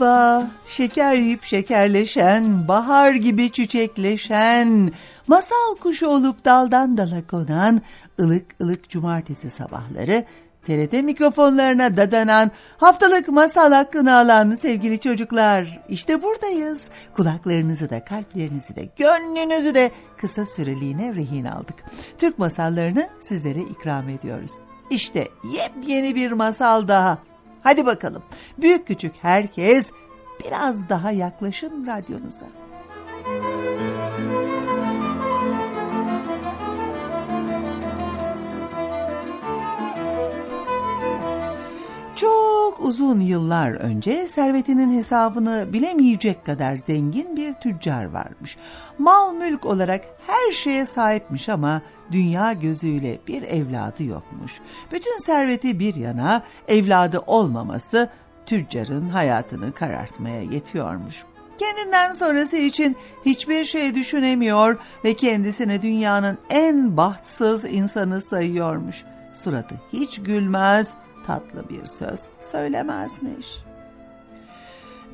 Merhaba, şeker yiyip şekerleşen, bahar gibi çiçekleşen, masal kuşu olup daldan dala konan, ılık ılık cumartesi sabahları TRT mikrofonlarına dadanan, haftalık masal hakkını alan sevgili çocuklar. İşte buradayız. Kulaklarınızı da, kalplerinizi de, gönlünüzü de kısa süreliğine rehin aldık. Türk masallarını sizlere ikram ediyoruz. İşte yepyeni bir masal daha. Hadi bakalım. Büyük küçük herkes biraz daha yaklaşın radyonuza. Çok uzun yıllar önce servetinin hesabını bilemeyecek kadar zengin bir tüccar varmış. Mal mülk olarak her şeye sahipmiş ama dünya gözüyle bir evladı yokmuş. Bütün serveti bir yana evladı olmaması tüccarın hayatını karartmaya yetiyormuş. Kendinden sonrası için hiçbir şey düşünemiyor ve kendisini dünyanın en bahtsız insanı sayıyormuş. Suratı hiç gülmez, tatlı bir söz söylemezmiş.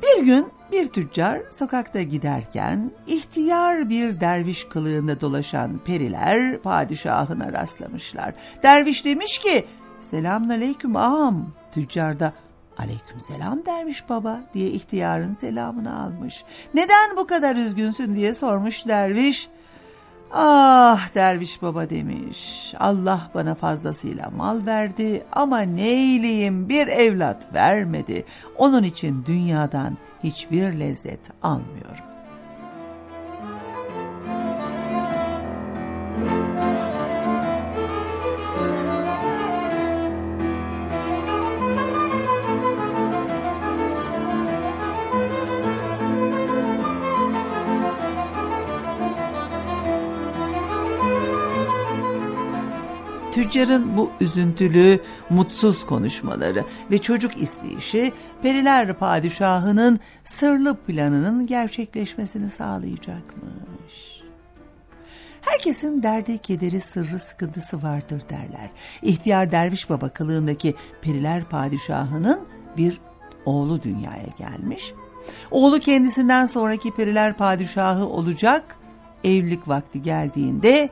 Bir gün bir tüccar sokakta giderken ihtiyar bir derviş kılığında dolaşan periler padişahına rastlamışlar. Derviş demiş ki selamünaleyküm ağam. Tüccar da aleyküm selam derviş baba diye ihtiyarın selamını almış. Neden bu kadar üzgünsün diye sormuş derviş. Ah derviş baba demiş. Allah bana fazlasıyla mal verdi ama neyleyim bir evlat vermedi. Onun için dünyadan hiçbir lezzet almıyorum. Tüccarın bu üzüntülü, mutsuz konuşmaları ve çocuk isteyişi Periler Padişahı'nın sırlı planının gerçekleşmesini sağlayacakmış. Herkesin derdi, kederi, sırrı, sıkıntısı vardır derler. İhtiyar Derviş Baba kılığındaki Periler Padişahı'nın bir oğlu dünyaya gelmiş. Oğlu kendisinden sonraki Periler Padişahı olacak. Evlilik vakti geldiğinde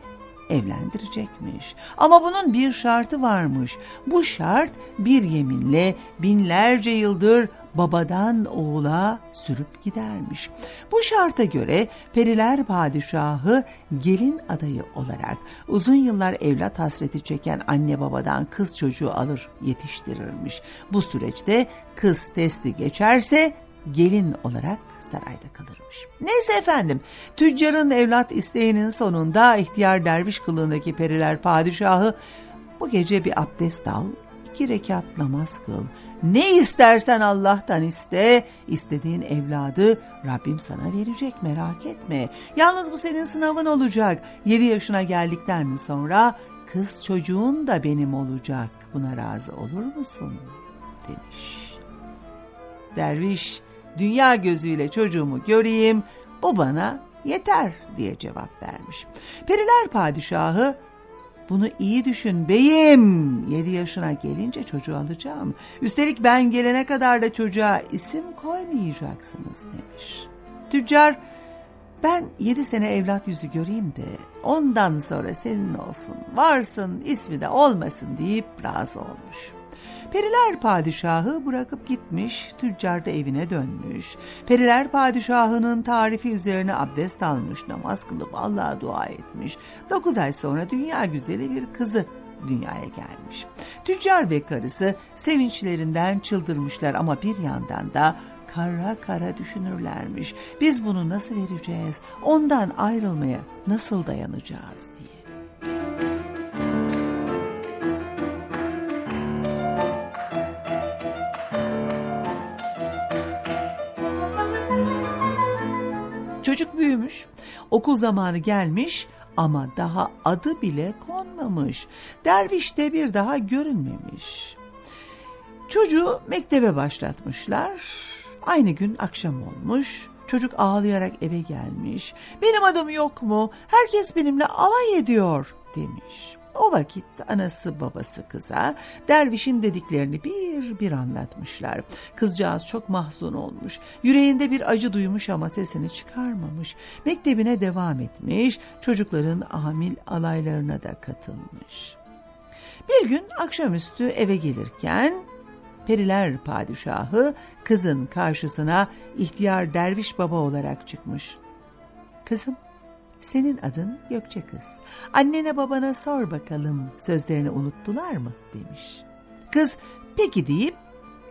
evlendirecekmiş. Ama bunun bir şartı varmış. Bu şart bir yeminle binlerce yıldır babadan oğula sürüp gidermiş. Bu şarta göre Periler Padişahı gelin adayı olarak uzun yıllar evlat hasreti çeken anne babadan kız çocuğu alır yetiştirirmiş. Bu süreçte kız testi geçerse gelin olarak sarayda kalırmış. Neyse efendim, tüccarın evlat isteğinin sonunda ihtiyar derviş kılığındaki periler padişahı bu gece bir abdest al, iki rekat namaz kıl, ne istersen Allah'tan iste, istediğin evladı Rabbim sana verecek merak etme. Yalnız bu senin sınavın olacak. Yedi yaşına geldikten sonra kız çocuğun da benim olacak. Buna razı olur musun? demiş. Derviş dünya gözüyle çocuğumu göreyim, bu bana yeter diye cevap vermiş. Periler padişahı bunu iyi düşün beyim. Yedi yaşına gelince çocuğu alacağım. Üstelik ben gelene kadar da çocuğa isim koymayacaksınız demiş. Tüccar ben yedi sene evlat yüzü göreyim de ondan sonra senin olsun varsın ismi de olmasın deyip razı olmuş. Periler padişahı bırakıp gitmiş, tüccar da evine dönmüş. Periler padişahının tarifi üzerine abdest almış, namaz kılıp Allah'a dua etmiş. Dokuz ay sonra dünya güzeli bir kızı dünyaya gelmiş. Tüccar ve karısı sevinçlerinden çıldırmışlar ama bir yandan da kara kara düşünürlermiş. Biz bunu nasıl vereceğiz? Ondan ayrılmaya nasıl dayanacağız diye. Büyümüş, okul zamanı gelmiş ama daha adı bile konmamış. Derviş de bir daha görünmemiş. Çocuğu mektebe başlatmışlar. Aynı gün akşam olmuş. Çocuk ağlayarak eve gelmiş. Benim adım yok mu? Herkes benimle alay ediyor demiş. O vakit anası babası kıza dervişin dediklerini bir bir anlatmışlar. Kızcağız çok mahzun olmuş. Yüreğinde bir acı duymuş ama sesini çıkarmamış. Mektebine devam etmiş. Çocukların amil alaylarına da katılmış. Bir gün akşamüstü eve gelirken Periler padişahı kızın karşısına ihtiyar derviş baba olarak çıkmış. Kızım senin adın Gökçe kız. Annene babana sor bakalım sözlerini unuttular mı demiş. Kız peki deyip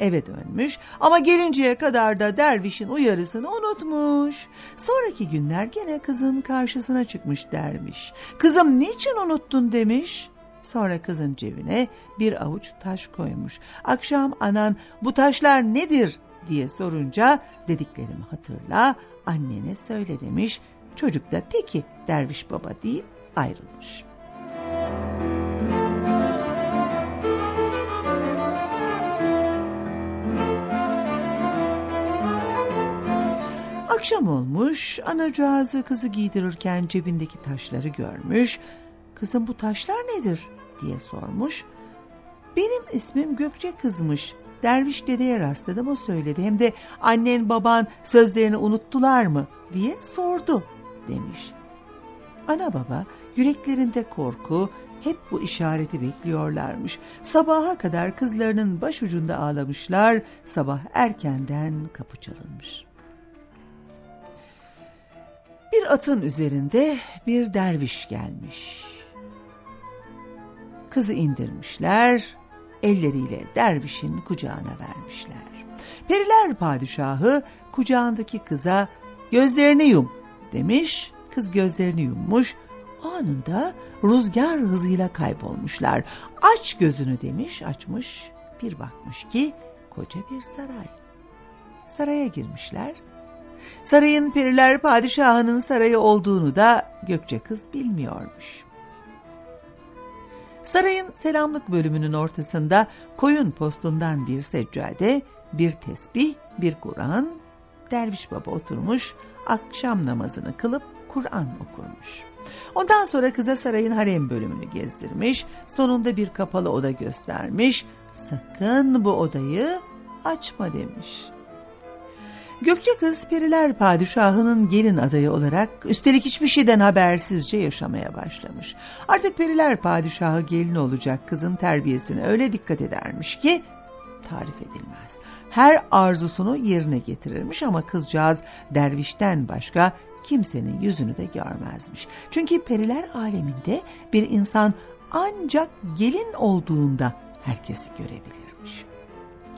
eve dönmüş ama gelinceye kadar da dervişin uyarısını unutmuş. Sonraki günler gene kızın karşısına çıkmış dermiş. Kızım niçin unuttun demiş. Sonra kızın cebine bir avuç taş koymuş. Akşam anan bu taşlar nedir diye sorunca dediklerimi hatırla annene söyle demiş. Çocuk da peki derviş baba deyip ayrılmış. Akşam olmuş, anacığızı kızı giydirirken cebindeki taşları görmüş. Kızım bu taşlar nedir diye sormuş. Benim ismim Gökçe kızmış. Derviş dedeye rastladım o söyledi. Hem de annen baban sözlerini unuttular mı diye sordu demiş. Ana baba yüreklerinde korku hep bu işareti bekliyorlarmış. Sabaha kadar kızlarının başucunda ağlamışlar. Sabah erkenden kapı çalınmış. Bir atın üzerinde bir derviş gelmiş. Kızı indirmişler, elleriyle dervişin kucağına vermişler. Periler padişahı kucağındaki kıza gözlerini yum demiş. Kız gözlerini yummuş. Anında rüzgar hızıyla kaybolmuşlar. Aç gözünü demiş, açmış. Bir bakmış ki koca bir saray. Saraya girmişler. Sarayın periler padişahının sarayı olduğunu da Gökçe kız bilmiyormuş. Sarayın selamlık bölümünün ortasında koyun postundan bir seccade, bir tesbih, bir Kur'an, derviş baba oturmuş, akşam namazını kılıp Kur'an okurmuş. Ondan sonra kıza sarayın harem bölümünü gezdirmiş, sonunda bir kapalı oda göstermiş, sakın bu odayı açma demiş. Gökçe kız Periler Padişahı'nın gelin adayı olarak üstelik hiçbir şeyden habersizce yaşamaya başlamış. Artık Periler Padişahı gelin olacak kızın terbiyesine öyle dikkat edermiş ki tarif edilmez. Her arzusunu yerine getirirmiş ama kızcağız dervişten başka kimsenin yüzünü de görmezmiş. Çünkü periler aleminde bir insan ancak gelin olduğunda herkesi görebilirmiş.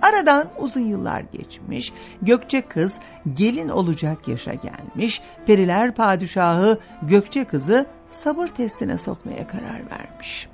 Aradan uzun yıllar geçmiş, Gökçe kız gelin olacak yaşa gelmiş, periler padişahı Gökçe kızı sabır testine sokmaya karar vermiş.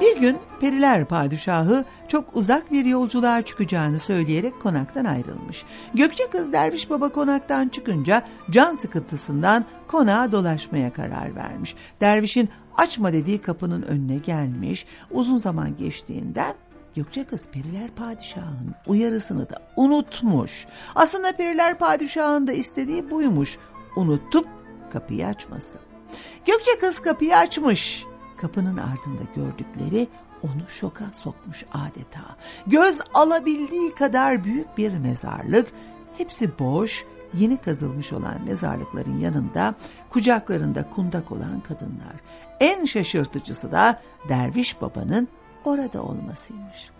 Bir gün Periler Padişahı çok uzak bir yolculuğa çıkacağını söyleyerek konaktan ayrılmış. Gökçe kız Derviş Baba konaktan çıkınca can sıkıntısından konağa dolaşmaya karar vermiş. Dervişin açma dediği kapının önüne gelmiş. Uzun zaman geçtiğinden Gökçe kız Periler Padişahı'nın uyarısını da unutmuş. Aslında Periler Padişahı'nın da istediği buymuş. Unutup kapıyı açması. Gökçe kız kapıyı açmış kapının ardında gördükleri onu şoka sokmuş adeta. Göz alabildiği kadar büyük bir mezarlık, hepsi boş, yeni kazılmış olan mezarlıkların yanında kucaklarında kundak olan kadınlar. En şaşırtıcısı da derviş babanın orada olmasıymış.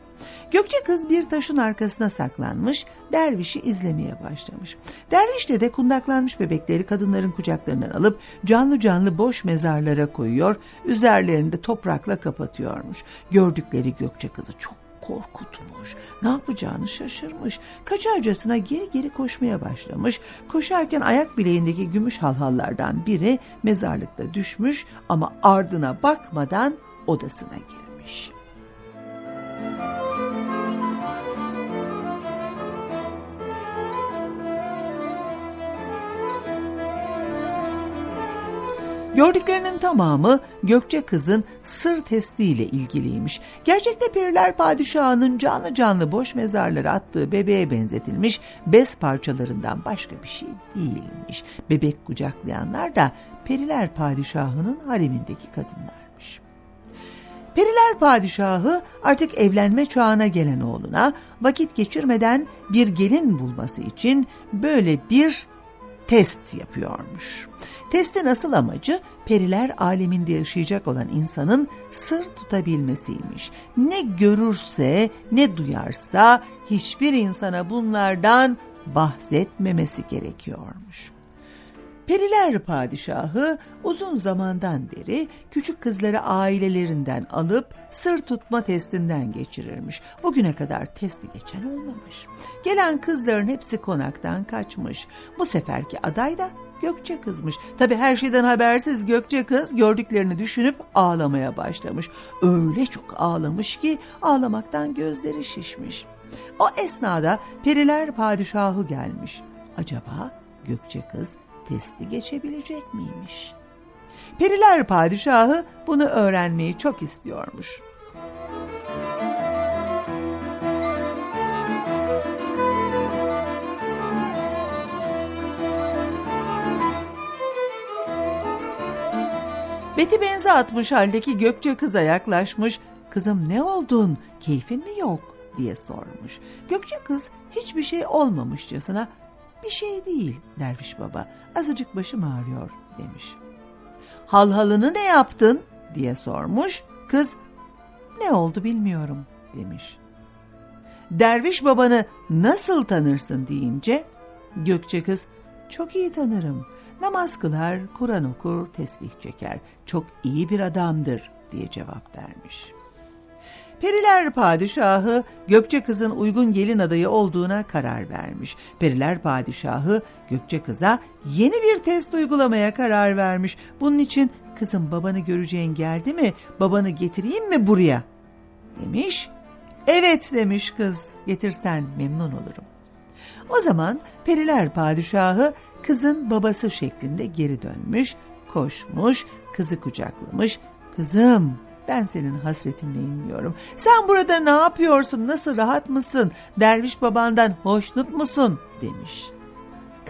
Gökçe kız bir taşın arkasına saklanmış, dervişi izlemeye başlamış. Derviş de de kundaklanmış bebekleri kadınların kucaklarından alıp canlı canlı boş mezarlara koyuyor, üzerlerini de toprakla kapatıyormuş. Gördükleri Gökçe kızı çok korkutmuş. Ne yapacağını şaşırmış. Kaçarcasına geri geri koşmaya başlamış. Koşarken ayak bileğindeki gümüş halhallardan biri mezarlıkta düşmüş ama ardına bakmadan odasına girmiş. Gördüklerinin tamamı Gökçe kızın sır testiyle ilgiliymiş. Gerçekte periler padişahının canlı canlı boş mezarlara attığı bebeğe benzetilmiş bez parçalarından başka bir şey değilmiş. Bebek kucaklayanlar da periler padişahının haremindeki kadınlarmış. Periler padişahı artık evlenme çağına gelen oğluna vakit geçirmeden bir gelin bulması için böyle bir test yapıyormuş. Testin asıl amacı periler aleminde yaşayacak olan insanın sır tutabilmesiymiş. Ne görürse ne duyarsa hiçbir insana bunlardan bahsetmemesi gerekiyormuş. Periler padişahı uzun zamandan beri küçük kızları ailelerinden alıp sır tutma testinden geçirirmiş. Bugüne kadar testi geçen olmamış. Gelen kızların hepsi konaktan kaçmış. Bu seferki aday da Gökçe kızmış. Tabi her şeyden habersiz Gökçe kız gördüklerini düşünüp ağlamaya başlamış. Öyle çok ağlamış ki ağlamaktan gözleri şişmiş. O esnada periler padişahı gelmiş. Acaba Gökçe kız testi geçebilecek miymiş? Periler padişahı bunu öğrenmeyi çok istiyormuş. Beti benze atmış haldeki Gökçe kıza yaklaşmış. Kızım ne oldun? Keyfin mi yok? diye sormuş. Gökçe kız hiçbir şey olmamışçasına bir şey değil derviş baba azıcık başım ağrıyor demiş. Halhalını ne yaptın diye sormuş. Kız ne oldu bilmiyorum demiş. Derviş babanı nasıl tanırsın deyince Gökçe kız çok iyi tanırım. Namaz kılar, Kur'an okur, tesbih çeker. Çok iyi bir adamdır diye cevap vermiş. Periler padişahı Gökçe kızın uygun gelin adayı olduğuna karar vermiş. Periler padişahı Gökçe kıza yeni bir test uygulamaya karar vermiş. Bunun için kızım babanı göreceğin geldi mi babanı getireyim mi buraya demiş. Evet demiş kız getirsen memnun olurum. O zaman periler padişahı kızın babası şeklinde geri dönmüş, koşmuş, kızı kucaklamış. Kızım ben senin hasretinle inliyorum. Sen burada ne yapıyorsun? Nasıl rahat mısın? Derviş babandan hoşnut musun? demiş.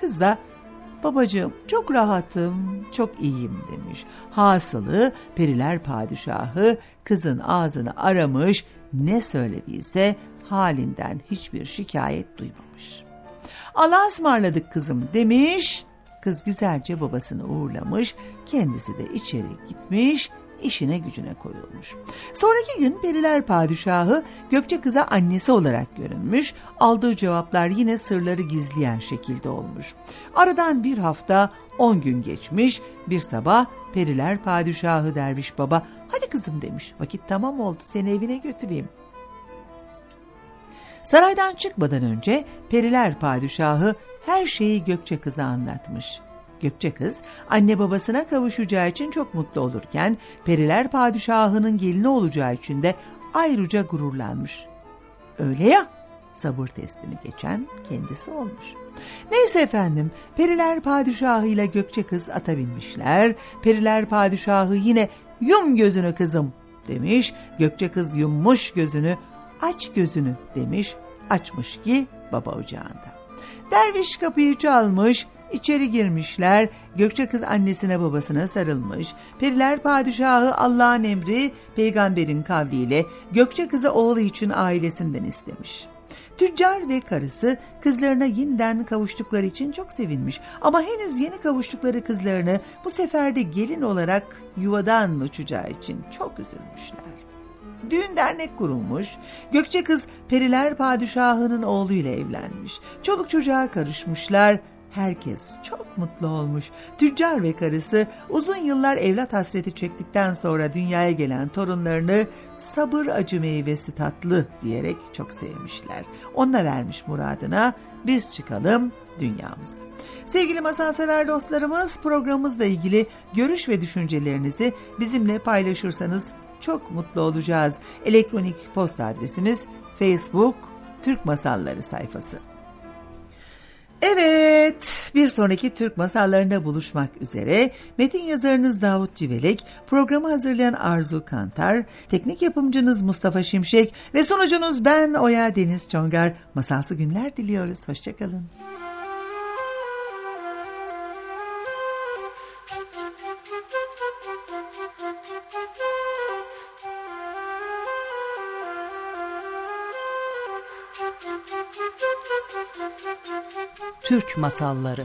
Kız da babacığım çok rahatım, çok iyiyim demiş. Hasılı periler padişahı kızın ağzını aramış, ne söylediyse halinden hiçbir şikayet duymamış. Allah'a ısmarladık kızım demiş. Kız güzelce babasını uğurlamış, kendisi de içeri gitmiş, işine gücüne koyulmuş. Sonraki gün Periler Padişahı Gökçe kıza annesi olarak görünmüş, aldığı cevaplar yine sırları gizleyen şekilde olmuş. Aradan bir hafta on gün geçmiş, bir sabah Periler Padişahı Derviş Baba, hadi kızım demiş, vakit tamam oldu seni evine götüreyim. Saraydan çıkmadan önce Periler Padişahı her şeyi Gökçe kıza anlatmış. Gökçe kız anne babasına kavuşacağı için çok mutlu olurken Periler Padişahı'nın gelini olacağı için de ayrıca gururlanmış. Öyle ya sabır testini geçen kendisi olmuş. Neyse efendim Periler Padişahı ile Gökçe kız ata binmişler. Periler Padişahı yine yum gözünü kızım demiş. Gökçe kız yummuş gözünü aç gözünü demiş açmış ki baba ocağında. Derviş kapıyı çalmış İçeri girmişler, Gökçe kız annesine babasına sarılmış, periler padişahı Allah'ın emri peygamberin kavliyle Gökçe kızı oğlu için ailesinden istemiş. Tüccar ve karısı kızlarına yeniden kavuştukları için çok sevinmiş ama henüz yeni kavuştukları kızlarını bu sefer de gelin olarak yuvadan uçacağı için çok üzülmüşler. Düğün dernek kurulmuş. Gökçe kız Periler Padişahı'nın oğluyla evlenmiş. Çoluk çocuğa karışmışlar. Herkes çok mutlu olmuş. Tüccar ve karısı uzun yıllar evlat hasreti çektikten sonra dünyaya gelen torunlarını sabır acı meyvesi tatlı diyerek çok sevmişler. Onlar ermiş muradına biz çıkalım dünyamıza. Sevgili masal sever dostlarımız programımızla ilgili görüş ve düşüncelerinizi bizimle paylaşırsanız çok mutlu olacağız. Elektronik posta adresimiz Facebook Türk Masalları sayfası. Evet, bir sonraki Türk masallarında buluşmak üzere. Metin yazarınız Davut Civelek, programı hazırlayan Arzu Kantar, teknik yapımcınız Mustafa Şimşek ve sunucunuz ben Oya Deniz Çongar. Masalsı günler diliyoruz. Hoşçakalın. Türk Masalları